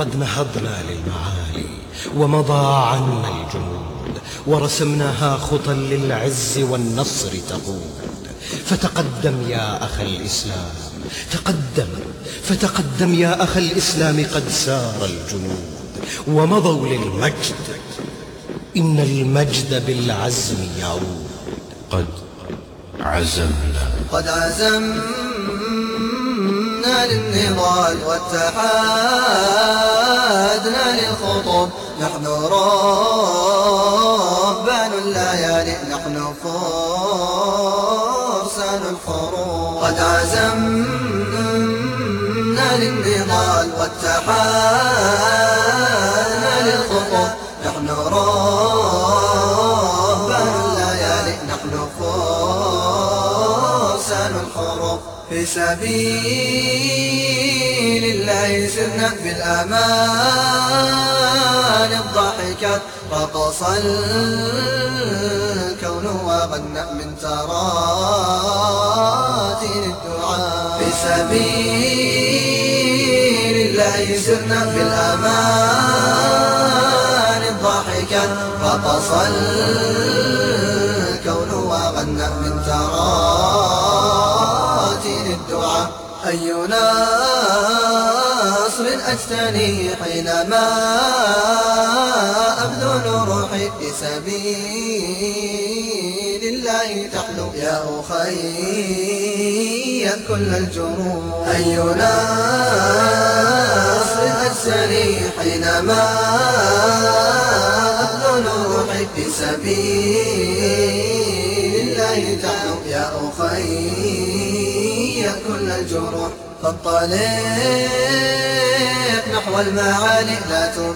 قد نهضنا للمعالي ومضى عنا الجنود ورسمناها خطا للعز والنصر تقود. فتقدم يا أخ الإسلام تقدم فتقدم يا أخ الإسلام قد سار الجنود ومضوا للمجد. إن المجد بالعزم يعود. قد عزمنا. قد عزمنا للنضال واتحادنا للخطب. نحن ربان الليالي نحن فرسان الحروب قد عزمنا للنضال واتحادنا فرسان الحروب في سبيل الله سرنا بالأمان الضحكات رقص الكون وغنى من تراتين الدعاء في سبيل الله سرنا بالأمان الضحكات رقص الكون وغنى من الدعاء أي نصر أجتني حينما أبذل روحي في سبيل الله تحلو. يا أخي كل الجروح أي نصر أجتني حينما أبذل روحي في سبيل الله تحلو. يا أخي كل الجروح فانطلق نحو المعالي لا تبالي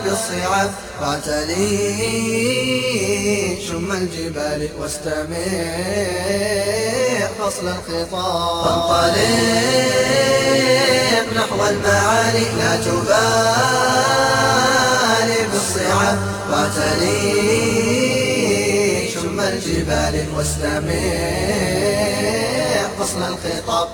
بالصعاب. واعتلي شم الجبال واستمع فصل الخطاب. فانطلق نحو المعالي لا تبالي بالصعاب. واعتلي شم الجبال واستمع فصل الخطاب.